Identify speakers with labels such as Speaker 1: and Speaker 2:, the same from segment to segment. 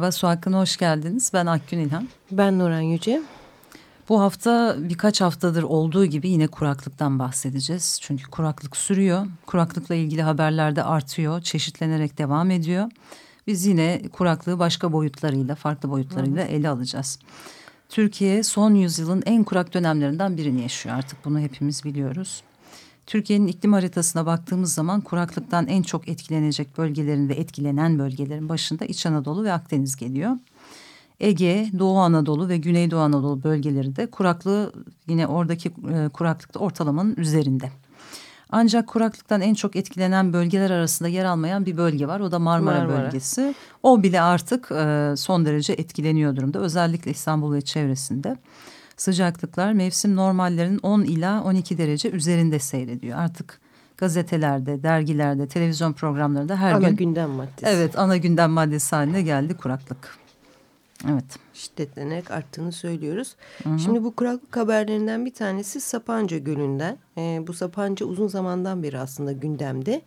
Speaker 1: Merhaba, Su Hakkı'na hoş geldiniz. Ben Akgün İlhan.
Speaker 2: Ben Nuran Yüce.
Speaker 1: Bu hafta birkaç haftadır olduğu gibi yine kuraklıktan bahsedeceğiz. Çünkü kuraklık sürüyor. Kuraklıkla ilgili haberler de artıyor, çeşitlenerek devam ediyor. Biz yine kuraklığı başka boyutlarıyla, farklı boyutlarıyla ele alacağız. Türkiye son yüzyılın en kurak dönemlerinden birini yaşıyor artık bunu hepimiz biliyoruz. Türkiye'nin iklim haritasına baktığımız zaman kuraklıktan en çok etkilenecek bölgelerin ve etkilenen bölgelerin başında İç Anadolu ve Akdeniz geliyor. Ege, Doğu Anadolu ve Güneydoğu Anadolu bölgeleri de kuraklığı yine oradaki e, kuraklıkta ortalamanın üzerinde. Ancak kuraklıktan en çok etkilenen bölgeler arasında yer almayan bir bölge var. O da Marmara, Marmara. bölgesi. O bile artık e, son derece etkileniyor durumda. Özellikle İstanbul ve çevresinde. Sıcaklıklar mevsim normallerinin 10 ila 12 derece üzerinde seyrediyor. Artık gazetelerde, dergilerde, televizyon programlarında her
Speaker 2: ana
Speaker 1: gün...
Speaker 2: Ana gündem maddesi.
Speaker 1: Evet ana gündem maddesi haline geldi kuraklık. Evet.
Speaker 2: Şiddetlenerek arttığını söylüyoruz. Hı hı. Şimdi bu kuraklık haberlerinden bir tanesi Sapanca Gölü'nden. E, bu Sapanca uzun zamandan beri aslında gündemde.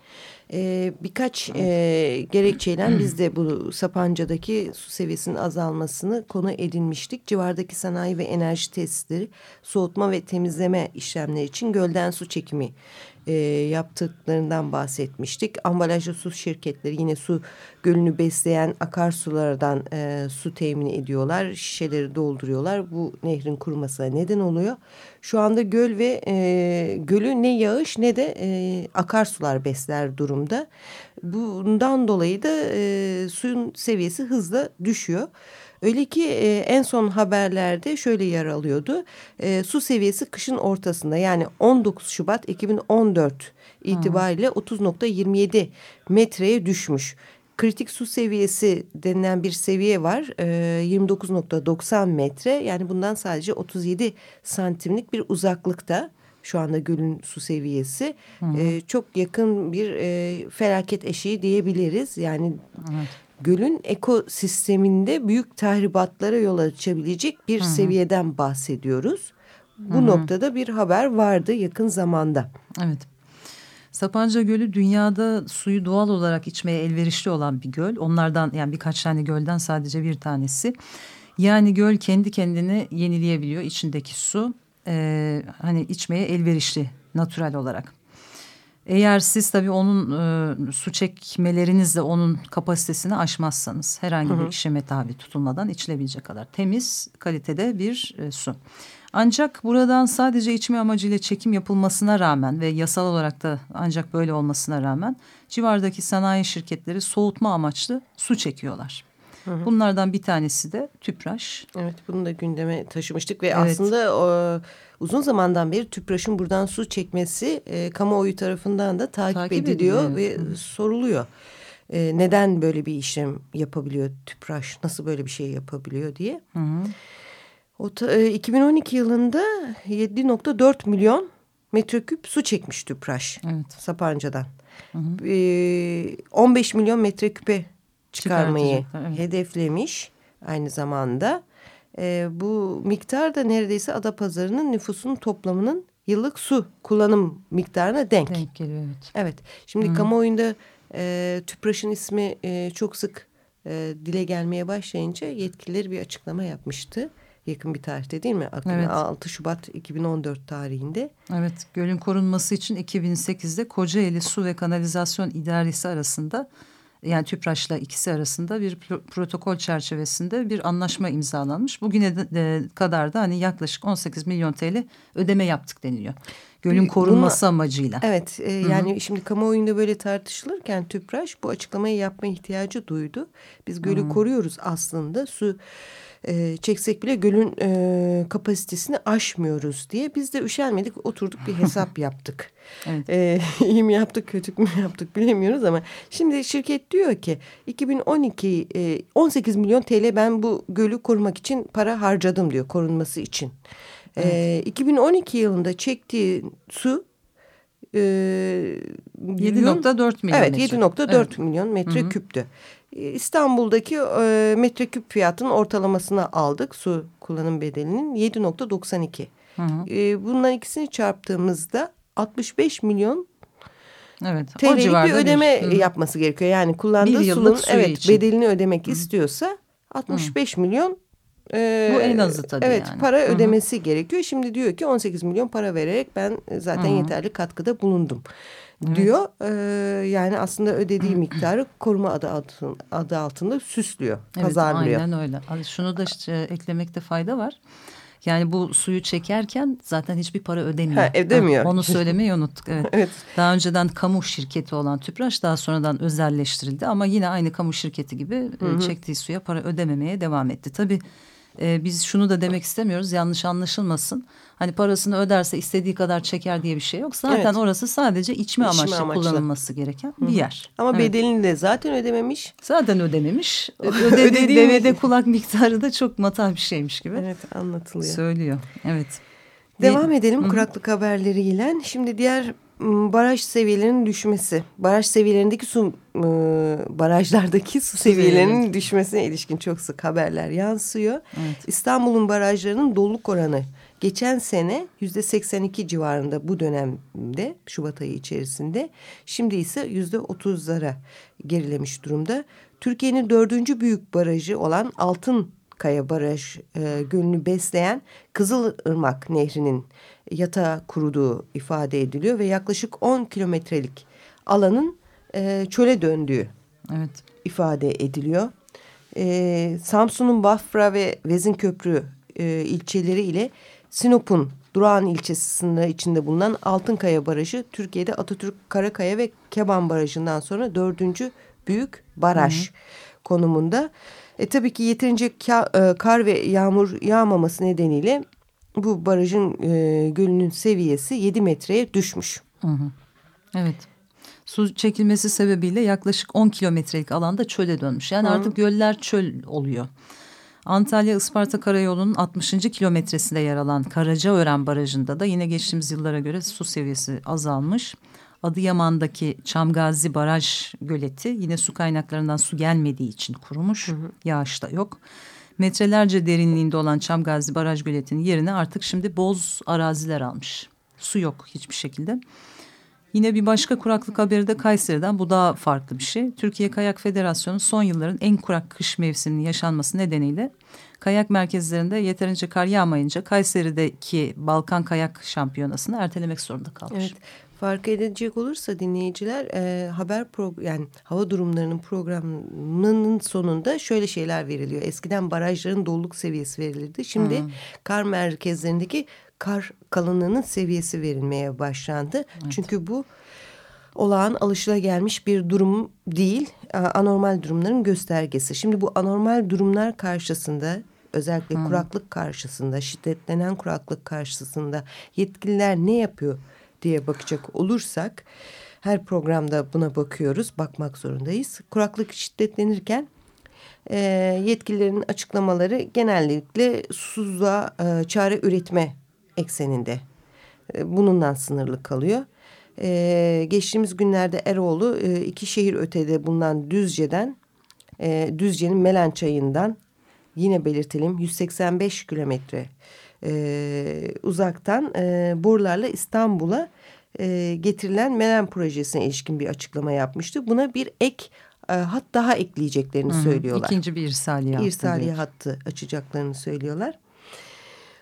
Speaker 2: E, birkaç e, gerekçeyle biz de bu Sapanca'daki su seviyesinin azalmasını konu edinmiştik. Civardaki sanayi ve enerji tesisleri soğutma ve temizleme işlemleri için gölden su çekimi e, yaptıklarından bahsetmiştik. Ambalajlı su şirketleri yine su gölünü besleyen akarsulardan e, su temin ediyorlar. Şişeleri dolduruyorlar. Bu nehrin kurumasına neden oluyor. Şu anda göl ve e, gölü ne yağış ne de e, akarsular besler durumda. Bundan dolayı da e, suyun seviyesi hızla düşüyor. Öyle ki e, en son haberlerde şöyle yer alıyordu. E, su seviyesi kışın ortasında yani 19 Şubat 2014 itibariyle 30.27 metreye düşmüş. Kritik su seviyesi denilen bir seviye var. E, 29.90 metre yani bundan sadece 37 santimlik bir uzaklıkta şu anda gölün su seviyesi. Hı hı. E, çok yakın bir e, felaket eşiği diyebiliriz. Yani evet gölün ekosisteminde büyük tahribatlara yol açabilecek bir Hı -hı. seviyeden bahsediyoruz. Bu Hı -hı. noktada bir haber vardı yakın zamanda.
Speaker 1: Evet. Sapanca Gölü dünyada suyu doğal olarak içmeye elverişli olan bir göl. Onlardan yani birkaç tane gölden sadece bir tanesi. Yani göl kendi kendini yenileyebiliyor içindeki su. Ee, hani içmeye elverişli natürel olarak. Eğer siz tabii onun e, su çekmelerinizle onun kapasitesini aşmazsanız herhangi hı hı. bir işleme tabi tutulmadan içilebilecek kadar temiz kalitede bir e, su. Ancak buradan sadece içme amacıyla çekim yapılmasına rağmen ve yasal olarak da ancak böyle olmasına rağmen civardaki sanayi şirketleri soğutma amaçlı su çekiyorlar. Hı hı. Bunlardan bir tanesi de tüpraş.
Speaker 2: Evet bunu da gündeme taşımıştık ve evet. aslında o, uzun zamandan beri tüpraşın buradan su çekmesi e, kamuoyu tarafından da takip, takip ediliyor ediliyor. ve hı. soruluyor. E, neden böyle bir işlem yapabiliyor tüpraş nasıl böyle bir şey yapabiliyor diye. Hı hı. O e, 2012 yılında 7.4 milyon metreküp su çekmiş tüpraş evet. Sapanca'dan. Hı hı. E, 15 milyon metreküpe çıkarmayı evet. hedeflemiş aynı zamanda. E, bu miktar da neredeyse Adapazarı'nın nüfusunun toplamının yıllık su kullanım miktarına denk.
Speaker 1: Denk geliyor evet.
Speaker 2: Evet. Şimdi Hı. kamuoyunda e, TÜPRAŞ'ın ismi e, çok sık e, dile gelmeye başlayınca yetkilileri bir açıklama yapmıştı. Yakın bir tarihte değil mi? Evet. 6 Şubat 2014 tarihinde.
Speaker 1: Evet. Gölün korunması için 2008'de Kocaeli Su ve Kanalizasyon İdaresi arasında yani TÜPRAŞ'la ikisi arasında bir protokol çerçevesinde bir anlaşma imzalanmış. Bugüne kadar da hani yaklaşık 18 milyon TL ödeme yaptık deniliyor. Gölün korunması Buna, amacıyla.
Speaker 2: Evet e, yani Hı -hı. şimdi kamuoyunda böyle tartışılırken TÜPRAŞ bu açıklamayı yapma ihtiyacı duydu. Biz gölü Hı -hı. koruyoruz aslında su e, çeksek bile gölün e, kapasitesini aşmıyoruz diye biz de üşenmedik oturduk bir hesap yaptık. Evet. E, iyi mi yaptık kötü mü yaptık bilemiyoruz ama şimdi şirket diyor ki 2012 e, 18 milyon TL ben bu gölü korumak için para harcadım diyor korunması için. Evet. E, 2012 yılında çektiği su
Speaker 1: e, 7.4 milyon
Speaker 2: Evet 7.4 evet. milyon metre Hı -hı. küptü. İstanbul'daki e, metreküp fiyatının ortalamasını aldık su kullanım bedelinin 7.92. E, bunların ikisini çarptığımızda 65 milyon evet, TL'lik bir ödeme bir, yapması gerekiyor. Yani kullandığı suyun evet, için. bedelini ödemek Hı. istiyorsa 65 Hı. milyon
Speaker 1: e, Bu en azı tabii
Speaker 2: evet,
Speaker 1: yani.
Speaker 2: para Hı -hı. ödemesi gerekiyor. Şimdi diyor ki 18 milyon para vererek ben zaten Hı -hı. yeterli katkıda bulundum evet. diyor. Ee, yani aslında ödediği miktarı koruma adı, altın, adı altında süslüyor, evet, pazarlıyor.
Speaker 1: Aynen öyle. Şunu da işte eklemekte fayda var. Yani bu suyu çekerken zaten hiçbir para ödemiyor. Ha,
Speaker 2: ödemiyor.
Speaker 1: Onu söylemeyi unuttuk. Evet. evet. Daha önceden kamu şirketi olan Tüpraş daha sonradan özelleştirildi ama yine aynı kamu şirketi gibi Hı -hı. çektiği suya para ödememeye devam etti. Tabii e, biz şunu da demek istemiyoruz yanlış anlaşılmasın. Hani parasını öderse istediği kadar çeker diye bir şey yok. Zaten evet. orası sadece içme, içme amaçlı, amaçlı kullanılması gereken bir yer.
Speaker 2: Ama evet. bedelini de zaten ödememiş.
Speaker 1: Zaten ödememiş. Ödediği devede kulak miktarı da çok matah bir şeymiş gibi.
Speaker 2: Evet anlatılıyor.
Speaker 1: Söylüyor. Evet.
Speaker 2: Devam edelim kuraklık haberleriyle. Şimdi diğer baraj seviyelerinin düşmesi, baraj seviyelerindeki su barajlardaki su seviyelerinin düşmesine ilişkin çok sık haberler yansıyor. Evet. İstanbul'un barajlarının doluluk oranı geçen sene yüzde 82 civarında bu dönemde Şubat ayı içerisinde şimdi ise yüzde 30'lara gerilemiş durumda. Türkiye'nin dördüncü büyük barajı olan Altın Kaya Baraj e, gölünü besleyen Kızılırmak Nehri'nin yatağa kuruduğu ifade ediliyor ve yaklaşık 10 kilometrelik alanın e, çöle döndüğü evet. ifade ediliyor. E, Samsun'un Bafra ve Vezinköprü e, ilçeleri ile Sinop'un Durağan ilçesi sınırı içinde bulunan Altınkaya Barajı Türkiye'de Atatürk, Karakaya ve Keban Barajı'ndan sonra dördüncü büyük baraj hı hı. konumunda. E, tabii ki yeterince e, kar ve yağmur yağmaması nedeniyle bu barajın e, gölünün seviyesi 7 metreye düşmüş. Hı hı.
Speaker 1: Evet. Su çekilmesi sebebiyle yaklaşık 10 kilometrelik alanda çöle dönmüş. Yani hı. artık göller çöl oluyor. Antalya-Isparta Karayolu'nun 60. kilometresinde yer alan Karacaören Barajı'nda da yine geçtiğimiz yıllara göre su seviyesi azalmış. Adıyaman'daki Çamgazi Baraj Göleti yine su kaynaklarından su gelmediği için kurumuş. Hı hı. Yağış da yok. Metrelerce derinliğinde olan Çamgazi Baraj Göleti'nin yerine artık şimdi boz araziler almış. Su yok hiçbir şekilde. Yine bir başka kuraklık haberi de Kayseri'den. Bu daha farklı bir şey. Türkiye Kayak Federasyonu son yılların en kurak kış mevsiminin yaşanması nedeniyle kayak merkezlerinde yeterince kar yağmayınca Kayseri'deki Balkan Kayak Şampiyonası'nı ertelemek zorunda kalmış. Evet.
Speaker 2: Fark edecek olursa dinleyiciler e, haber pro yani hava durumlarının programının sonunda şöyle şeyler veriliyor. Eskiden barajların doluluk seviyesi verilirdi. Şimdi hmm. kar merkezlerindeki kar kalınlığının seviyesi verilmeye başlandı. Evet. Çünkü bu olağan alışılagelmiş bir durum değil, anormal durumların göstergesi. Şimdi bu anormal durumlar karşısında özellikle hmm. kuraklık karşısında, şiddetlenen kuraklık karşısında yetkililer ne yapıyor diye bakacak olursak her programda buna bakıyoruz, bakmak zorundayız. Kuraklık şiddetlenirken e, yetkililerin açıklamaları genellikle susuzluğa e, çare üretme ekseninde e, bununla sınırlı kalıyor. E, geçtiğimiz günlerde Eroğlu e, iki şehir ötede bulunan Düzce'den e, Düzce'nin Melen Çayı'ndan yine belirtelim 185 kilometre e, uzaktan e, borularla İstanbul'a e, getirilen Melen projesine ilişkin bir açıklama yapmıştı. Buna bir ek e, hat daha ekleyeceklerini Hı -hı. söylüyorlar.
Speaker 1: İkinci bir irsaliye hattı.
Speaker 2: İrsaliye hattı açacaklarını söylüyorlar.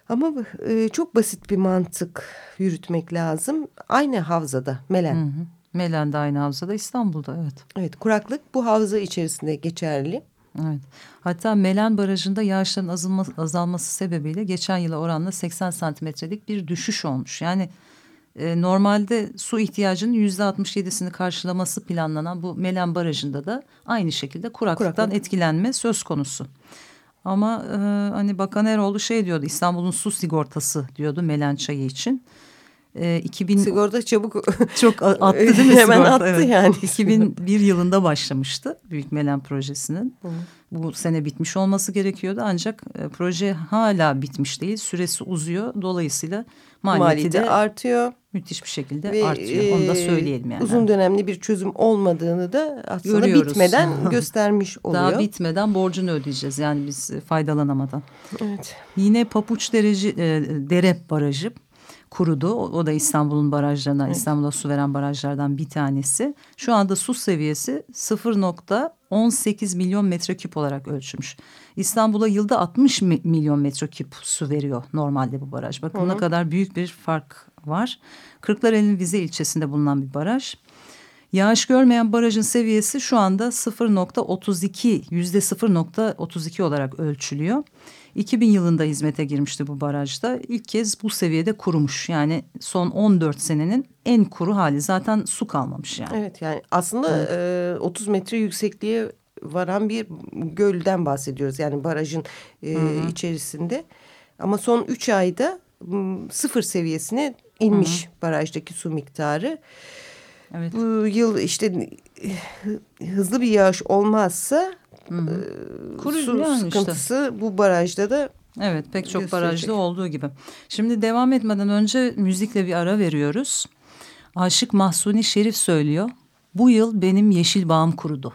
Speaker 2: Ama e, çok basit bir mantık yürütmek lazım. Aynı havzada Melen. Hı hı.
Speaker 1: Melen de aynı havzada İstanbul'da evet.
Speaker 2: Evet kuraklık bu havza içerisinde geçerli.
Speaker 1: Evet. Hatta Melen Barajı'nda yağışların azalması, azalması sebebiyle geçen yıla oranla 80 santimetrelik bir düşüş olmuş. Yani e, normalde su ihtiyacının yüzde 67'sini karşılaması planlanan bu Melen Barajı'nda da aynı şekilde kuraklıktan Kuraklık. etkilenme söz konusu. Ama e, hani Bakan Eroğlu şey diyordu İstanbul'un su sigortası diyordu Melen Çayı için.
Speaker 2: E, 2000 Sigorta çabuk
Speaker 1: çok attı değil mi?
Speaker 2: Hemen sigorta? attı evet. yani.
Speaker 1: 2001 yılında başlamıştı Büyük Melen projesinin. Hı. Bu sene bitmiş olması gerekiyordu ancak e, proje hala bitmiş değil. Süresi uzuyor. Dolayısıyla maliyeti, maliyeti de artıyor. Müthiş bir şekilde Ve, artıyor. Onu da e, söyleyelim yani.
Speaker 2: Uzun dönemli bir çözüm olmadığını da aslında Görüyoruz. bitmeden göstermiş oluyor.
Speaker 1: Daha bitmeden borcunu ödeyeceğiz yani biz faydalanamadan.
Speaker 2: Evet.
Speaker 1: Yine Papuç Dereci, e, Dere Barajı kurudu. O, o da İstanbul'un barajlarına, evet. İstanbul'a su veren barajlardan bir tanesi. Şu anda su seviyesi 0.18 milyon metreküp olarak ölçülmüş. İstanbul'a yılda 60 milyon metreküp su veriyor normalde bu baraj. Bakın ne kadar büyük bir fark var. Kırklareli'nin Vize ilçesinde bulunan bir baraj. Yağış görmeyen barajın seviyesi şu anda 0.32 yüzde 0.32 olarak ölçülüyor. 2000 yılında hizmete girmişti bu barajda. İlk kez bu seviyede kurumuş. Yani son 14 senenin en kuru hali. Zaten su kalmamış yani.
Speaker 2: Evet yani aslında evet. E, 30 metre yüksekliğe varan bir gölden bahsediyoruz. Yani barajın e, içerisinde. Ama son 3 ayda sıfır seviyesine inmiş Hı -hı. barajdaki su miktarı. Evet. Bu yıl işte hızlı bir yağış olmazsa Hı -hı. Kuru su yani sıkıntısı işte. bu barajda da
Speaker 1: Evet pek çok gösterecek. barajda olduğu gibi. Şimdi devam etmeden önce müzikle bir ara veriyoruz. Aşık Mahsuni Şerif söylüyor. Bu yıl benim yeşil bağım kurudu.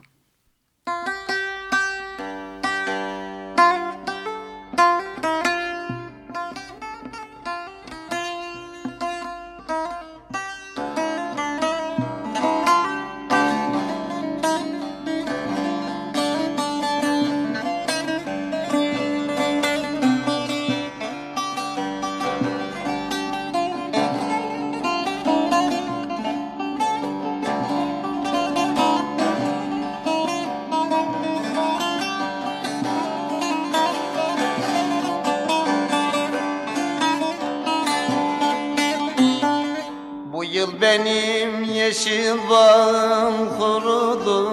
Speaker 3: Yeşil bağım kurudu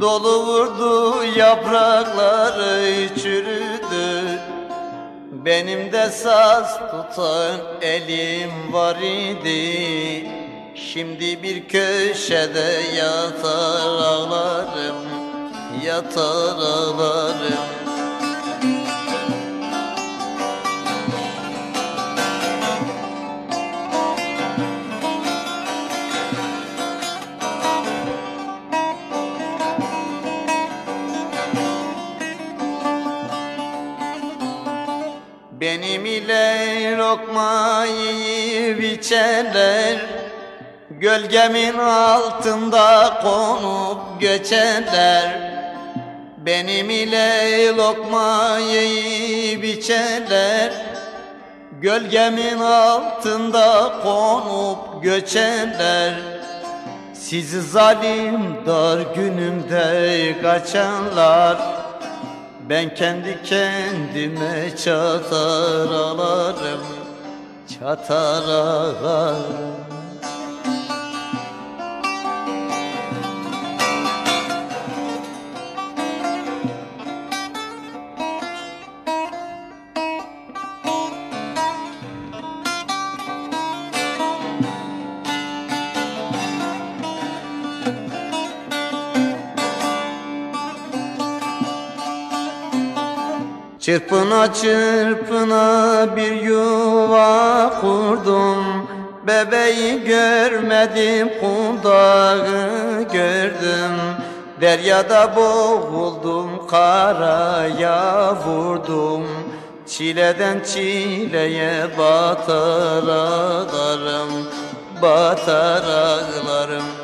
Speaker 3: Dolu vurdu yaprakları çürüdü. Benim de saz tutan elim var idi. Şimdi bir köşede yatar ağlarım Yatar ağlarım ile lokma yiyip içenler Gölgemin altında konup göçenler. Benim ile lokma yiyip içenler Gölgemin altında konup göçenler. Sizi zalim dar günümde kaçanlar ben kendi kendime çatar alarım Çatar ağlarım Çırpına çırpına bir yuva kurdum. Bebeği görmedim kundağı gördüm. Deryada boğuldum karaya vurdum. Çileden çileye batar ağlarım Batar ağlarım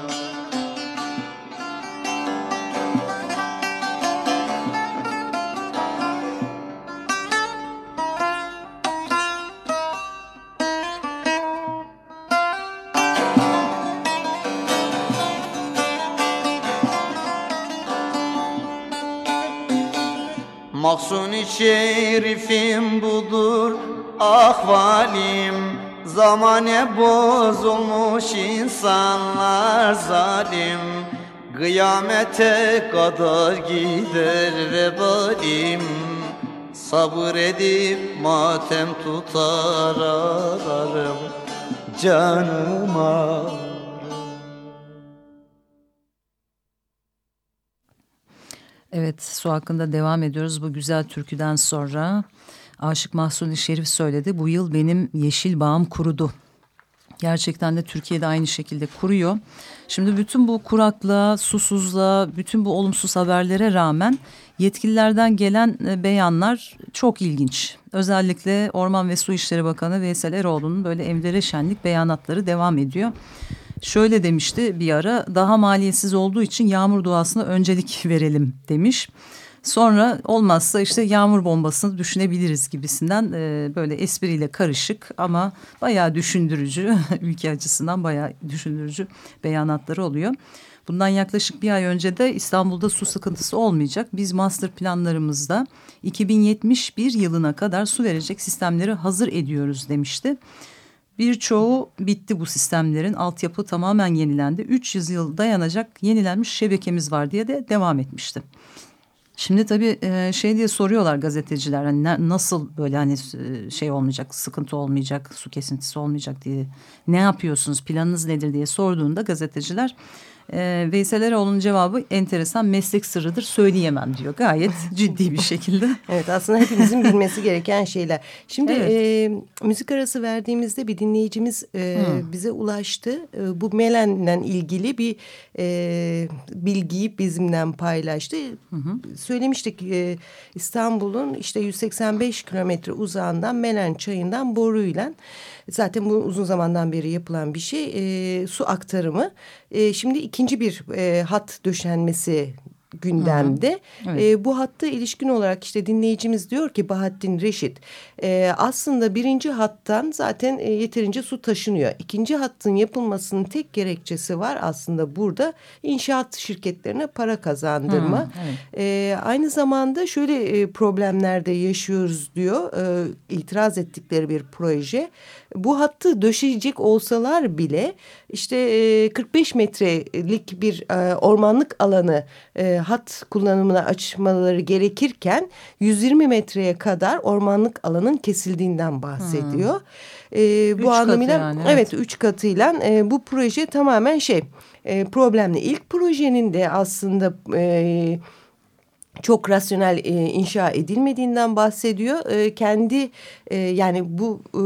Speaker 3: şerifim budur ahvalim Zamane bozulmuş insanlar zalim. Kıyamete kadar gider vebalim. Sabır edip matem tutar ararım canıma
Speaker 1: Evet su hakkında devam ediyoruz bu güzel türküden sonra. Aşık Mahsuni Şerif söyledi bu yıl benim yeşil bağım kurudu. Gerçekten de Türkiye'de aynı şekilde kuruyor. Şimdi bütün bu kuraklığa, susuzluğa, bütün bu olumsuz haberlere rağmen yetkililerden gelen e, beyanlar çok ilginç. Özellikle Orman ve Su İşleri Bakanı Veysel Eroğlu'nun böyle evlere şenlik beyanatları devam ediyor. Şöyle demişti bir ara daha maliyetsiz olduğu için yağmur duasına öncelik verelim demiş. Sonra olmazsa işte yağmur bombasını düşünebiliriz gibisinden e, böyle espriyle karışık ama bayağı düşündürücü ülke açısından bayağı düşündürücü beyanatları oluyor. Bundan yaklaşık bir ay önce de İstanbul'da su sıkıntısı olmayacak. Biz master planlarımızda 2071 yılına kadar su verecek sistemleri hazır ediyoruz demişti. Birçoğu bitti bu sistemlerin altyapı tamamen yenilendi. 300 yıl dayanacak yenilenmiş şebekemiz var diye de devam etmişti. Şimdi tabii e, şey diye soruyorlar gazeteciler hani nasıl böyle hani e, şey olmayacak sıkıntı olmayacak su kesintisi olmayacak diye ne yapıyorsunuz planınız nedir diye sorduğunda gazeteciler e, Veysel Eroğlu'nun cevabı enteresan meslek sırrıdır söyleyemem diyor gayet ciddi bir şekilde.
Speaker 2: evet aslında hepimizin bilmesi gereken şeyler. Şimdi evet. e, müzik arası verdiğimizde bir dinleyicimiz e, hmm. bize ulaştı. E, bu Melen'le ilgili bir e, bilgiyi bizimle paylaştı. Hmm. Söylemiştik e, İstanbul'un işte 185 kilometre uzağından Melen çayından boruyla zaten bu uzun zamandan beri yapılan bir şey e, su aktarımı. E, şimdi ikinci bir e, hat döşenmesi gündemde. Hı hı. Evet. E, bu hatta ilişkin olarak işte dinleyicimiz diyor ki Bahattin Reşit e, aslında birinci hattan zaten e, yeterince su taşınıyor. İkinci hattın yapılmasının tek gerekçesi var aslında burada inşaat şirketlerine para kazandırma. Hı, evet. e, aynı zamanda şöyle e, problemlerde yaşıyoruz diyor e, itiraz ettikleri bir proje. Bu hattı döşeyecek olsalar bile işte e, 45 metrelik bir e, ormanlık alanı e, hat kullanımına açmaları gerekirken 120 metreye kadar ormanlık alanın kesildiğinden bahsediyor. Hmm. E, bu anlamıyla yani, evet. evet üç katıyla e, bu proje tamamen şey e, problemli. İlk projenin de aslında e, çok rasyonel e, inşa edilmediğinden bahsediyor. E, kendi e, yani bu e,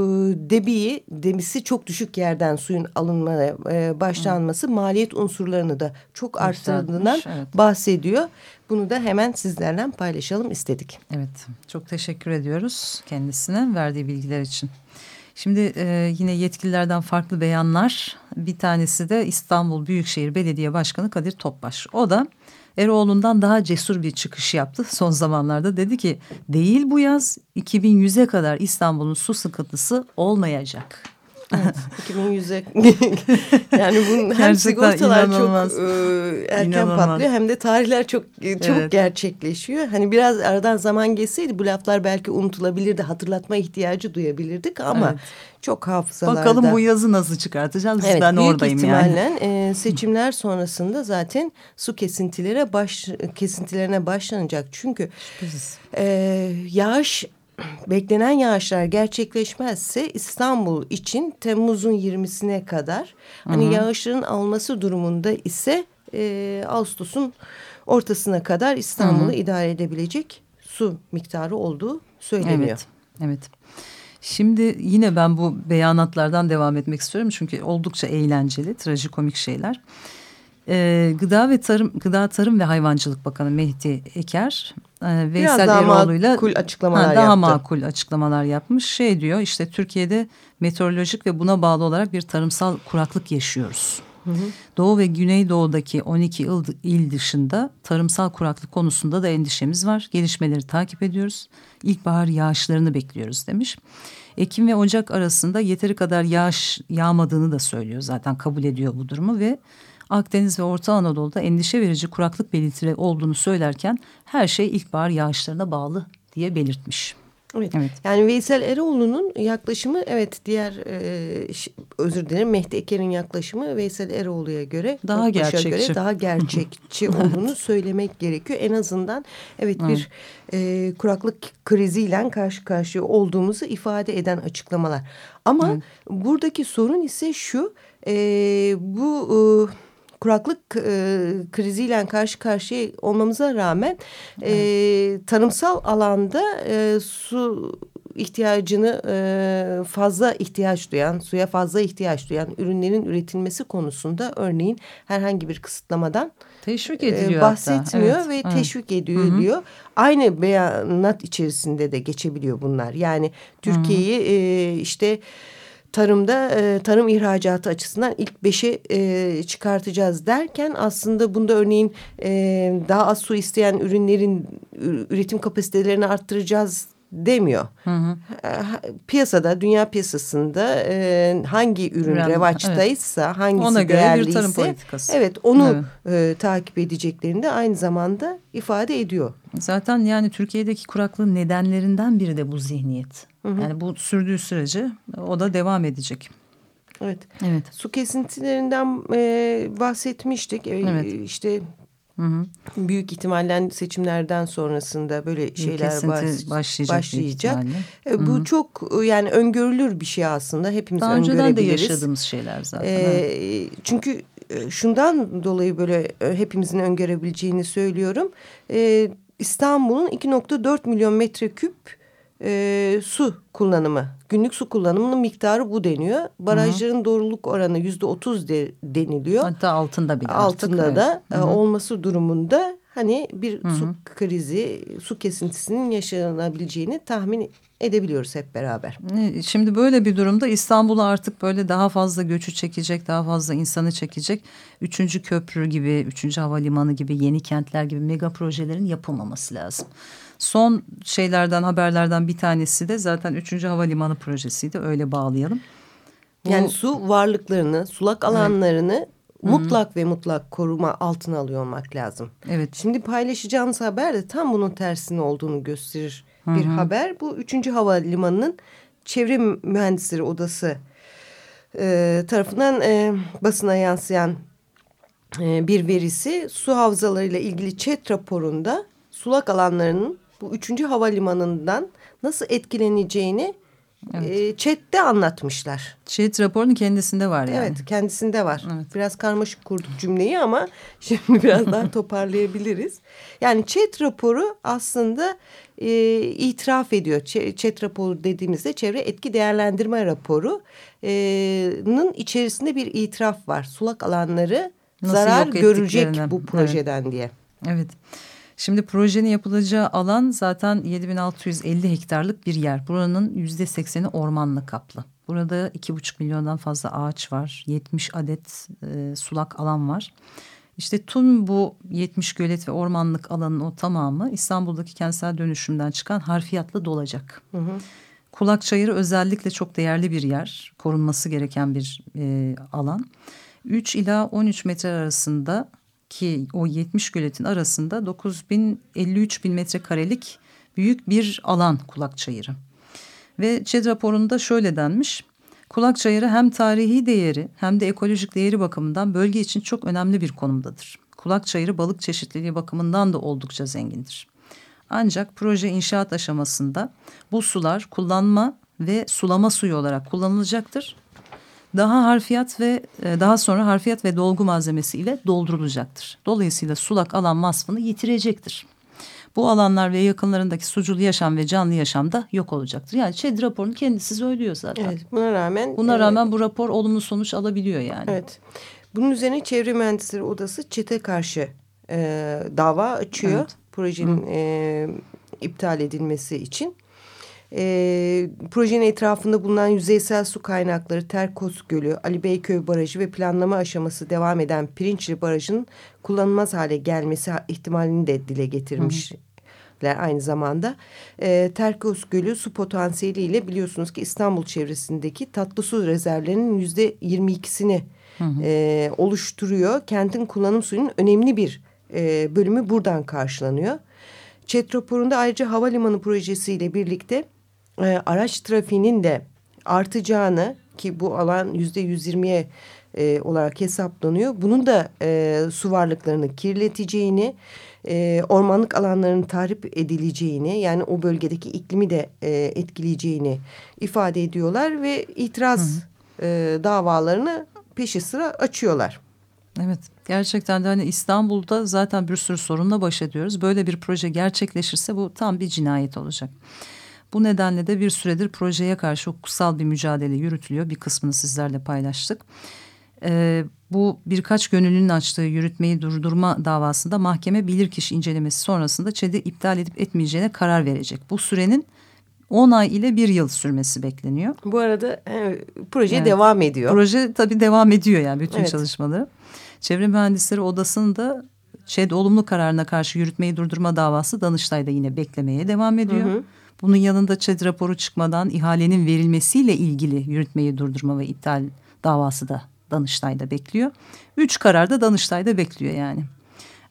Speaker 2: debiyi debisi çok düşük yerden suyun alınmaya e, başlanması hmm. maliyet unsurlarını da çok arttırdığından evet. bahsediyor. Bunu da hemen sizlerle paylaşalım istedik.
Speaker 1: Evet çok teşekkür ediyoruz kendisine verdiği bilgiler için. Şimdi e, yine yetkililerden farklı beyanlar. Bir tanesi de İstanbul Büyükşehir Belediye Başkanı Kadir Topbaş. O da Eroğlu'ndan daha cesur bir çıkış yaptı son zamanlarda. Dedi ki değil bu yaz 2100'e kadar İstanbul'un su sıkıntısı olmayacak.
Speaker 2: Evet, 2100'e yani bunun hem sigortalar çok e, erken inanılmaz. patlıyor hem de tarihler çok e, çabuk evet. gerçekleşiyor. Hani biraz aradan zaman geçseydi bu laflar belki unutulabilirdi, hatırlatma ihtiyacı duyabilirdik ama evet. çok hafızalarda.
Speaker 1: Bakalım bu yazı nasıl çıkartacağız? Evet, ben oradayım
Speaker 2: ihtimalle,
Speaker 1: yani.
Speaker 2: E, seçimler sonrasında zaten su kesintilere baş kesintilerine başlanacak. Çünkü e, yağış beklenen yağışlar gerçekleşmezse İstanbul için Temmuz'un 20'sine kadar hani Hı -hı. yağışların alması durumunda ise e, Ağustos'un ortasına kadar İstanbul'u idare edebilecek su miktarı olduğu söyleniyor.
Speaker 1: Evet. Evet. Şimdi yine ben bu beyanatlardan devam etmek istiyorum çünkü oldukça eğlenceli, trajikomik şeyler. Ee, Gıda ve Tarım Gıda Tarım ve Hayvancılık Bakanı Mehdi Eker e, Veysel Eroğlu'yla
Speaker 2: makul açıklamalar ha,
Speaker 1: daha
Speaker 2: yaptı.
Speaker 1: makul açıklamalar yapmış. Şey diyor işte Türkiye'de meteorolojik ve buna bağlı olarak bir tarımsal kuraklık yaşıyoruz. Hı hı. Doğu ve Güneydoğu'daki 12 il, il dışında tarımsal kuraklık konusunda da endişemiz var. Gelişmeleri takip ediyoruz. İlkbahar yağışlarını bekliyoruz demiş. Ekim ve Ocak arasında yeteri kadar yağış yağmadığını da söylüyor zaten kabul ediyor bu durumu ve Akdeniz ve Orta Anadolu'da endişe verici kuraklık belirtileri olduğunu söylerken her şey ilkbahar yağışlarına bağlı diye belirtmiş.
Speaker 2: Evet. evet. Yani Veysel Eroğlu'nun yaklaşımı evet diğer e, özür dilerim Mehdi Eker'in yaklaşımı Veysel Eroğlu'ya göre
Speaker 1: daha gerçekçi
Speaker 2: göre daha gerçekçi olduğunu söylemek gerekiyor. En azından evet bir e, kuraklık kriziyle karşı karşıya olduğumuzu ifade eden açıklamalar. Ama evet. buradaki sorun ise şu e, bu e, kuraklık e, kriziyle karşı karşıya olmamıza rağmen e, tarımsal alanda e, su ihtiyacını e, fazla ihtiyaç duyan, suya fazla ihtiyaç duyan ürünlerin üretilmesi konusunda örneğin herhangi bir kısıtlamadan
Speaker 1: teşvik ediliyor
Speaker 2: e, bahsetmiyor hatta. Evet, ve evet. teşvik ediyor Hı -hı. diyor. Aynı beyanat içerisinde de geçebiliyor bunlar. Yani Türkiye'yi e, işte tarımda e, tarım ihracatı açısından ilk beşe e, çıkartacağız derken aslında bunda örneğin e, daha az su isteyen ürünlerin üretim kapasitelerini arttıracağız demiyor. Hı hı. Piyasada, dünya piyasasında e, hangi ürün Ürem, revaçtaysa, evet. hangisi Ona göre değerliyse, bir tarım politikası. Evet, onu evet. E, takip edeceklerini de aynı zamanda ifade ediyor.
Speaker 1: Zaten yani Türkiye'deki kuraklığın nedenlerinden biri de bu zihniyet. Hı hı. Yani bu sürdüğü sürece o da devam edecek.
Speaker 2: Evet. Evet. Su kesintilerinden e, bahsetmiştik. E, evet. İşte Hı hı. Büyük ihtimalle seçimlerden sonrasında böyle şeyler baş, başlayacak. başlayacak. E, bu hı hı. çok yani öngörülür bir şey aslında. Hepimiz Daha önceden de
Speaker 1: yaşadığımız şeyler zaten.
Speaker 2: E, çünkü e, şundan dolayı böyle e, hepimizin öngörebileceğini söylüyorum. E, İstanbul'un 2.4 milyon metreküp e, su kullanımı, günlük su kullanımının miktarı bu deniyor. Barajların Hı -hı. doğruluk oranı yüzde otuz de, deniliyor.
Speaker 1: Hatta altında bile
Speaker 2: Altında artık, da evet. olması durumunda hani bir Hı -hı. su krizi, su kesintisinin yaşanabileceğini tahmin edebiliyoruz hep beraber.
Speaker 1: Şimdi böyle bir durumda İstanbul'a artık böyle daha fazla göçü çekecek, daha fazla insanı çekecek. Üçüncü köprü gibi, üçüncü havalimanı gibi, yeni kentler gibi mega projelerin yapılmaması lazım. Son şeylerden haberlerden bir tanesi de zaten 3. Havalimanı projesiydi öyle bağlayalım.
Speaker 2: Bu, yani su varlıklarını, sulak alanlarını evet. mutlak Hı -hı. ve mutlak koruma altına alıyor olmak lazım. Evet. Şimdi paylaşacağımız haber de tam bunun tersine olduğunu gösterir Hı -hı. bir haber. Bu 3. Havalimanı'nın Çevre Mühendisleri Odası e, tarafından e, basına yansıyan e, bir verisi. Su havzalarıyla ilgili ÇED raporunda sulak alanlarının bu üçüncü havalimanından nasıl etkileneceğini evet. e, chatte anlatmışlar.
Speaker 1: Chat raporunun kendisinde var yani.
Speaker 2: Evet kendisinde var. Evet. Biraz karmaşık kurduk cümleyi ama şimdi biraz daha toparlayabiliriz. Yani chat raporu aslında e, itiraf ediyor. Chat raporu dediğimizde çevre etki değerlendirme raporunun e, içerisinde bir itiraf var. Sulak alanları Nasıl zarar görecek bu projeden evet. diye.
Speaker 1: Evet. Şimdi projenin yapılacağı alan zaten 7650 hektarlık bir yer. Buranın yüzde sekseni ormanla kaplı. Burada iki buçuk milyondan fazla ağaç var. 70 adet e, sulak alan var. İşte tüm bu 70 gölet ve ormanlık alanın o tamamı İstanbul'daki kentsel dönüşümden çıkan harfiyatla dolacak. Hı hı. Kulak Çayırı özellikle çok değerli bir yer. Korunması gereken bir e, alan. 3 ila 13 metre arasında ki o 70 göletin arasında 9053 bin metrekarelik büyük bir alan kulak çayırı. Ve ÇED raporunda şöyle denmiş. Kulak çayırı hem tarihi değeri hem de ekolojik değeri bakımından bölge için çok önemli bir konumdadır. Kulak çayırı balık çeşitliliği bakımından da oldukça zengindir. Ancak proje inşaat aşamasında bu sular kullanma ve sulama suyu olarak kullanılacaktır daha harfiyat ve e, daha sonra harfiyat ve dolgu malzemesi ile doldurulacaktır. Dolayısıyla sulak alan vasfını yitirecektir. Bu alanlar ve yakınlarındaki sucul yaşam ve canlı yaşam da yok olacaktır. Yani ÇED raporunu kendisi söylüyor zaten. Evet,
Speaker 2: buna rağmen
Speaker 1: buna rağmen e, bu rapor olumlu sonuç alabiliyor yani.
Speaker 2: Evet. Bunun üzerine Çevre Mühendisleri Odası ÇED'e karşı e, dava açıyor. Evet. Projenin e, iptal edilmesi için. E, projenin etrafında bulunan yüzeysel su kaynakları Terkos Gölü, Ali Beyköy Barajı ve planlama aşaması devam eden Pirinçli Barajı'nın kullanılmaz hale gelmesi ihtimalini de dile getirmiş. Hı hı aynı zamanda. E, Terkos Gölü su potansiyeliyle biliyorsunuz ki İstanbul çevresindeki tatlı su rezervlerinin yüzde yirmi ikisini e, oluşturuyor. Kentin kullanım suyunun önemli bir e, bölümü buradan karşılanıyor. ÇED raporunda ayrıca havalimanı projesiyle birlikte e, araç trafiğinin de artacağını ki bu alan yüzde yüz yirmiye e, olarak hesaplanıyor. Bunun da e, su varlıklarını kirleteceğini, e, ormanlık alanların tahrip edileceğini yani o bölgedeki iklimi de e, etkileyeceğini ifade ediyorlar ve itiraz hı. E, davalarını peşi sıra açıyorlar.
Speaker 1: Evet gerçekten de hani İstanbul'da zaten bir sürü sorunla baş ediyoruz. Böyle bir proje gerçekleşirse bu tam bir cinayet olacak. Bu nedenle de bir süredir projeye karşı hukuksal bir mücadele yürütülüyor. Bir kısmını sizlerle paylaştık. Ee, bu birkaç gönüllünün açtığı yürütmeyi durdurma davasında mahkeme bilirkişi incelemesi sonrasında ÇED'i iptal edip etmeyeceğine karar verecek. Bu sürenin 10 ay ile bir yıl sürmesi bekleniyor.
Speaker 2: Bu arada e, proje evet. devam ediyor.
Speaker 1: Proje tabii devam ediyor yani bütün evet. çalışmaları. Çevre Mühendisleri Odası'nda ÇED olumlu kararına karşı yürütmeyi durdurma davası Danıştay'da yine beklemeye devam ediyor. Hı hı. Bunun yanında ÇED raporu çıkmadan ihalenin verilmesiyle ilgili yürütmeyi durdurma ve iptal davası da Danıştay'da bekliyor. Üç karar da Danıştay'da bekliyor yani.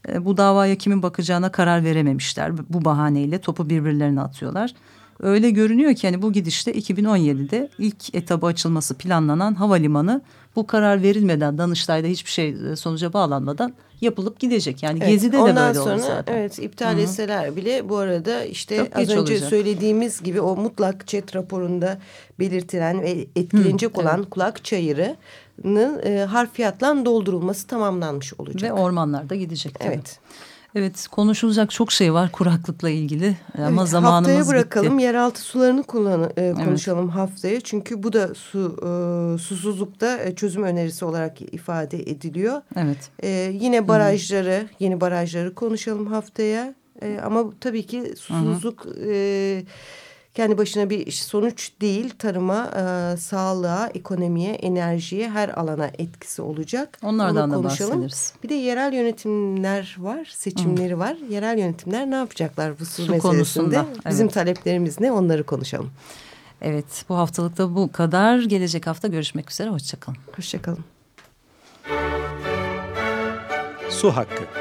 Speaker 1: E, bu davaya kimin bakacağına karar verememişler. Bu bahaneyle topu birbirlerine atıyorlar. Öyle görünüyor ki hani bu gidişte 2017'de ilk etabı açılması planlanan havalimanı bu karar verilmeden Danıştay'da hiçbir şey e, sonuca bağlanmadan yapılıp gidecek. Yani evet, Gezi'de de böyle
Speaker 2: sonra,
Speaker 1: oldu zaten.
Speaker 2: Evet iptal Hı -hı. etseler bile bu arada işte Çok az önce olacak. söylediğimiz gibi o mutlak chat raporunda belirtilen ve etkilenecek Hı, olan evet. kulak çayırının e, harfiyatla doldurulması tamamlanmış olacak.
Speaker 1: Ve ormanlarda gidecek. Tabii. Evet. Konuşulacak çok şey var kuraklıkla ilgili ama evet, zamanımız
Speaker 2: haftaya bırakalım bitti. yeraltı sularını kullan e, konuşalım evet. haftaya çünkü bu da su e, susuzlukta e, çözüm önerisi olarak ifade ediliyor. Evet. E, yine barajları Hı. yeni barajları konuşalım haftaya e, ama tabii ki susuzluk e, kendi başına bir sonuç değil tarıma, e, sağlığa, ekonomiye, enerjiye her alana etkisi olacak.
Speaker 1: Onlardan Onu da konuşalım. bahsederiz.
Speaker 2: Bir de yerel yönetimler var, seçimleri Hı. var. Yerel yönetimler ne yapacaklar bu su, su meselesinde? Konusunda, evet. Bizim taleplerimiz ne onları konuşalım.
Speaker 1: Evet bu haftalıkta bu kadar. Gelecek hafta görüşmek üzere. Hoşçakalın.
Speaker 2: Hoşçakalın.
Speaker 4: Su hakkı.